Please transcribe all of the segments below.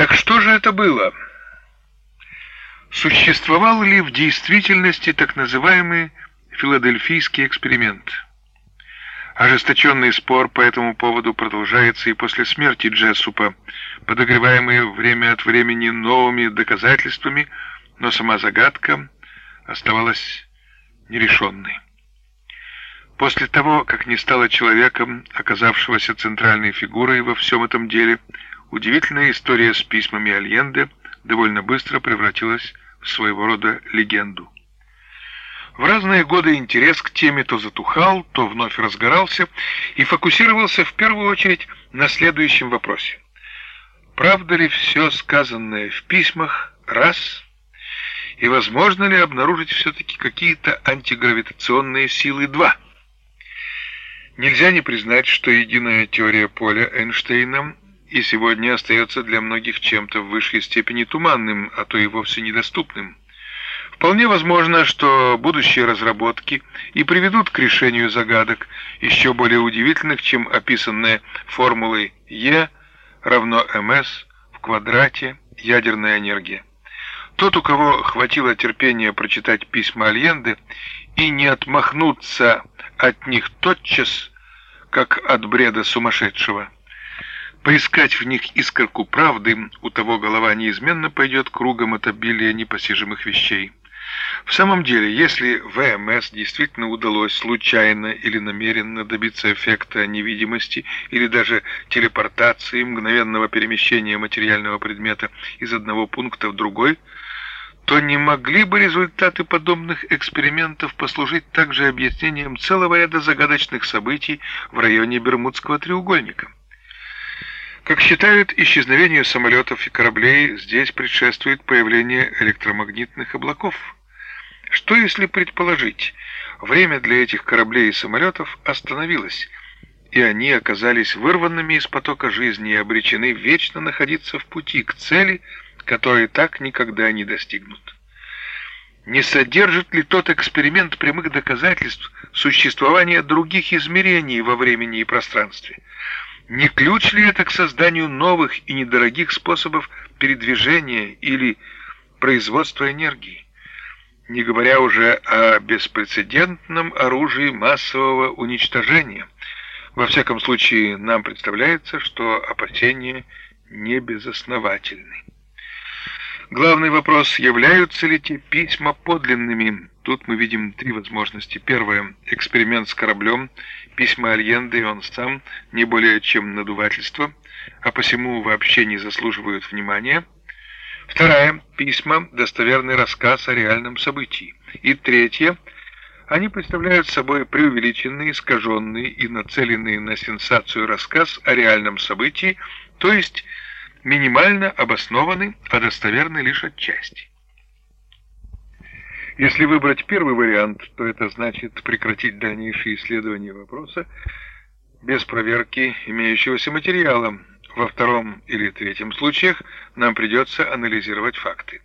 Так что же это было? Существовал ли в действительности так называемый филадельфийский эксперимент? Ожесточенный спор по этому поводу продолжается и после смерти Джессупа, подогреваемый время от времени новыми доказательствами, но сама загадка оставалась нерешенной. После того, как не стало человеком, оказавшегося центральной фигурой во всем этом деле, удивительная история с письмами Альенде довольно быстро превратилась в своего рода легенду. В разные годы интерес к теме то затухал, то вновь разгорался и фокусировался в первую очередь на следующем вопросе. Правда ли все сказанное в письмах раз и возможно ли обнаружить все-таки какие-то антигравитационные силы два? Нельзя не признать, что единая теория поля Эйнштейна и сегодня остается для многих чем-то в высшей степени туманным, а то и вовсе недоступным. Вполне возможно, что будущие разработки и приведут к решению загадок, еще более удивительных, чем описанные формулой Е равно МС в квадрате ядерная энергия. Тот, у кого хватило терпения прочитать письма Альенды и не отмахнуться от них тотчас, как от бреда сумасшедшего. Поискать в них искорку правды, у того голова неизменно пойдет кругом от обилия непостижимых вещей. В самом деле, если ВМС действительно удалось случайно или намеренно добиться эффекта невидимости или даже телепортации, мгновенного перемещения материального предмета из одного пункта в другой – то не могли бы результаты подобных экспериментов послужить также объяснением целого ряда загадочных событий в районе Бермудского треугольника? Как считают, исчезновению самолетов и кораблей здесь предшествует появление электромагнитных облаков. Что если предположить, время для этих кораблей и самолетов остановилось, и они оказались вырванными из потока жизни и обречены вечно находиться в пути к цели – которые так никогда не достигнут. Не содержит ли тот эксперимент прямых доказательств существования других измерений во времени и пространстве? Не ключ ли это к созданию новых и недорогих способов передвижения или производства энергии? Не говоря уже о беспрецедентном оружии массового уничтожения. Во всяком случае, нам представляется, что опасения не безосновательны. Главный вопрос, являются ли те письма подлинными? Тут мы видим три возможности. Первое – эксперимент с кораблем, письма Альенде и он сам, не более чем надувательство, а посему вообще не заслуживают внимания. Вторая – письма, достоверный рассказ о реальном событии. И третье – они представляют собой преувеличенный, искаженный и нацеленный на сенсацию рассказ о реальном событии, то есть – минимально обоснованы, а достоверны лишь отчасти. Если выбрать первый вариант, то это значит прекратить дальнейшие исследования вопроса без проверки имеющегося материала. Во втором или третьем случаях нам придется анализировать факты.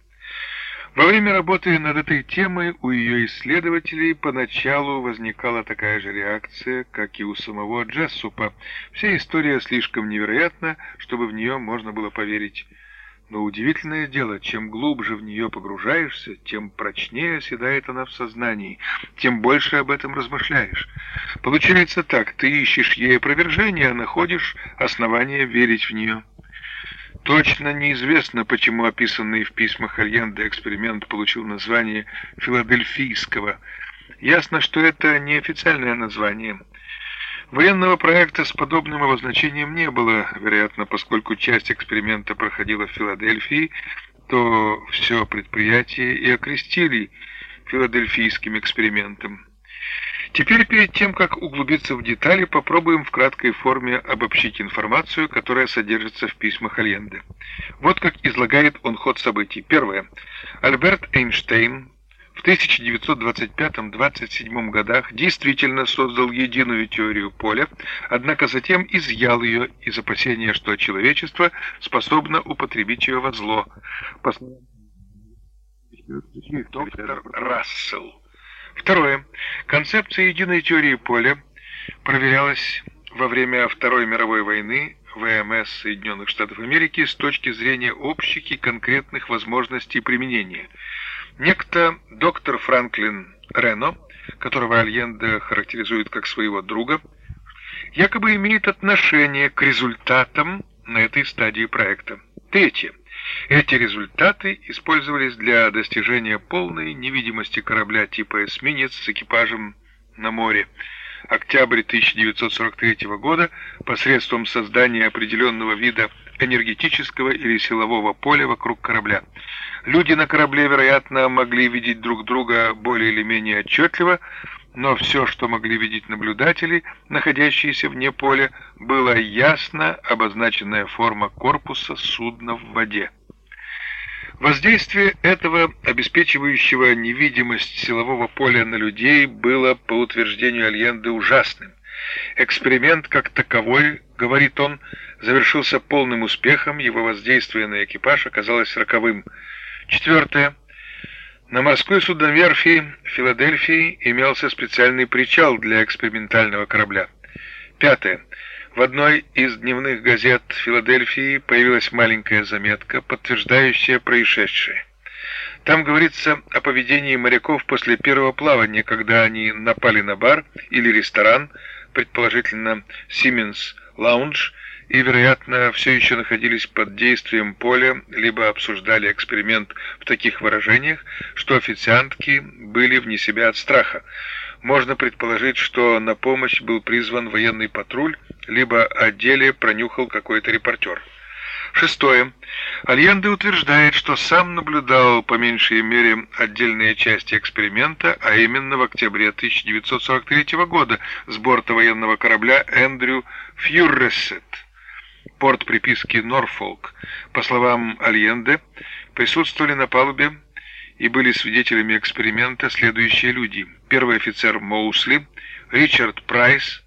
Во время работы над этой темой у ее исследователей поначалу возникала такая же реакция, как и у самого Джессупа. Вся история слишком невероятна, чтобы в нее можно было поверить. Но удивительное дело, чем глубже в нее погружаешься, тем прочнее оседает она в сознании, тем больше об этом размышляешь. Получается так, ты ищешь ей опровержение, а находишь основания верить в нее. Точно неизвестно, почему описанный в письмах Альенде эксперимент получил название «Филадельфийского». Ясно, что это неофициальное название. Военного проекта с подобным обозначением не было, вероятно, поскольку часть эксперимента проходила в Филадельфии, то все предприятие и окрестили филадельфийским экспериментом. Теперь, перед тем, как углубиться в детали, попробуем в краткой форме обобщить информацию, которая содержится в письмах Альенде. Вот как излагает он ход событий. Первое. Альберт Эйнштейн в 1925-27 годах действительно создал единую теорию поля, однако затем изъял ее из опасения, что человечество способно употребить ее во зло. Доктор Рассел Второе. Концепция единой теории поля проверялась во время Второй мировой войны ВМС Соединенных Штатов Америки с точки зрения общих и конкретных возможностей применения. Некто доктор Франклин Рено, которого Альенде характеризует как своего друга, якобы имеет отношение к результатам на этой стадии проекта. Третье. Эти результаты использовались для достижения полной невидимости корабля типа эсминец с экипажем на море. Октябрь 1943 года посредством создания определенного вида энергетического или силового поля вокруг корабля. Люди на корабле, вероятно, могли видеть друг друга более или менее отчетливо, но все, что могли видеть наблюдатели, находящиеся вне поля, была ясно обозначенная форма корпуса судна в воде. Воздействие этого, обеспечивающего невидимость силового поля на людей, было, по утверждению Альенды, ужасным. Эксперимент как таковой, говорит он, завершился полным успехом, его воздействие на экипаж оказалось роковым. Четвертое. На морской судноверфи Филадельфии имелся специальный причал для экспериментального корабля. Пятое. В одной из дневных газет Филадельфии появилась маленькая заметка, подтверждающая происшедшее. Там говорится о поведении моряков после первого плавания, когда они напали на бар или ресторан, предположительно Siemens Lounge, и, вероятно, все еще находились под действием поля, либо обсуждали эксперимент в таких выражениях, что официантки были вне себя от страха. Можно предположить, что на помощь был призван военный патруль, либо о деле пронюхал какой-то репортер. Шестое. Альенде утверждает, что сам наблюдал по меньшей мере отдельные части эксперимента, а именно в октябре 1943 года с борта военного корабля Эндрю Фьюрресет порт приписки Норфолк. По словам Альенде, присутствовали на палубе и были свидетелями эксперимента следующие люди. Первый офицер Моусли, Ричард Прайс,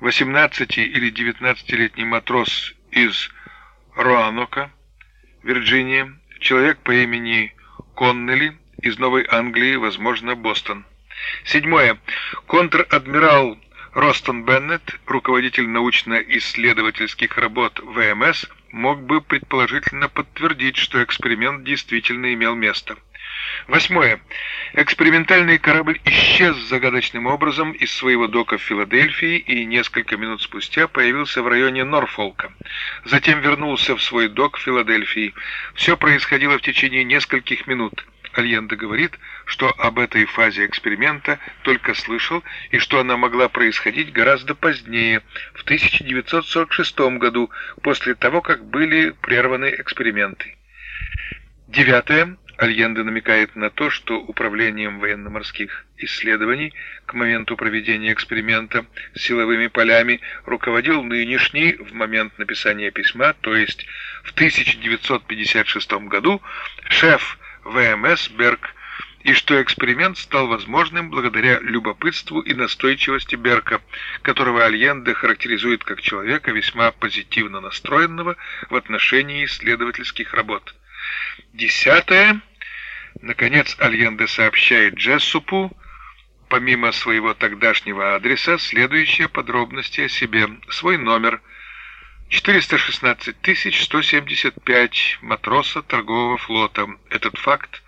18 или 19-летний матрос из Роанока, Вирджиния, человек по имени Коннелли из Новой Англии, возможно, Бостон. Седьмое. Контр-адмирал Ростон Беннет, руководитель научно-исследовательских работ ВМС, мог бы предположительно подтвердить, что эксперимент действительно имел место. Восьмое. Экспериментальный корабль исчез загадочным образом из своего дока в Филадельфии и несколько минут спустя появился в районе Норфолка. Затем вернулся в свой док в Филадельфии. Все происходило в течение нескольких минут. Альенда говорит, что об этой фазе эксперимента только слышал и что она могла происходить гораздо позднее, в 1946 году, после того, как были прерваны эксперименты. Девятое. Альенда намекает на то, что управлением военно-морских исследований к моменту проведения эксперимента с силовыми полями руководил нынешний в момент написания письма, то есть в 1956 году, шеф ВМС Берг, и что эксперимент стал возможным благодаря любопытству и настойчивости Берка, которого Альенде характеризует как человека весьма позитивно настроенного в отношении исследовательских работ. Десятое. Наконец Альенде сообщает Джессупу, помимо своего тогдашнего адреса, следующие подробности о себе. Свой номер 416 175 матроса торгового флота. Этот факт,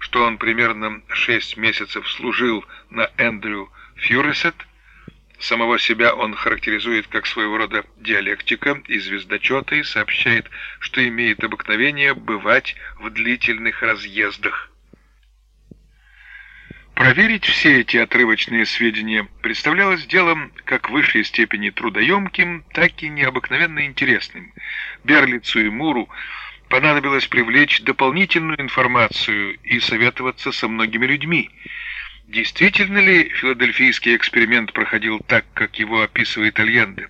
что он примерно 6 месяцев служил на Эндрю Фьюресет, Самого себя он характеризует как своего рода диалектика и звездочета и сообщает, что имеет обыкновение бывать в длительных разъездах. Проверить все эти отрывочные сведения представлялось делом как в высшей степени трудоемким, так и необыкновенно интересным. Берлицу и Муру понадобилось привлечь дополнительную информацию и советоваться со многими людьми. Действительно ли филадельфийский эксперимент проходил так, как его описывает Альенде?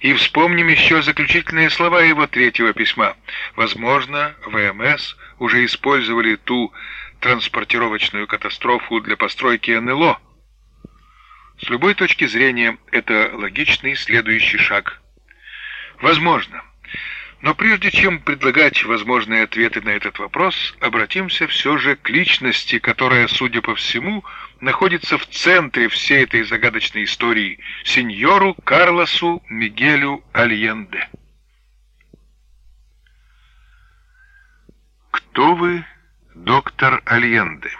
И вспомним еще заключительные слова его третьего письма. Возможно, ВМС уже использовали ту транспортировочную катастрофу для постройки НЛО. С любой точки зрения, это логичный следующий шаг. Возможно. Но прежде чем предлагать возможные ответы на этот вопрос, обратимся все же к личности, которая, судя по всему, находится в центре всей этой загадочной истории – сеньору Карлосу Мигелю Альенде. Кто вы, доктор Альенде?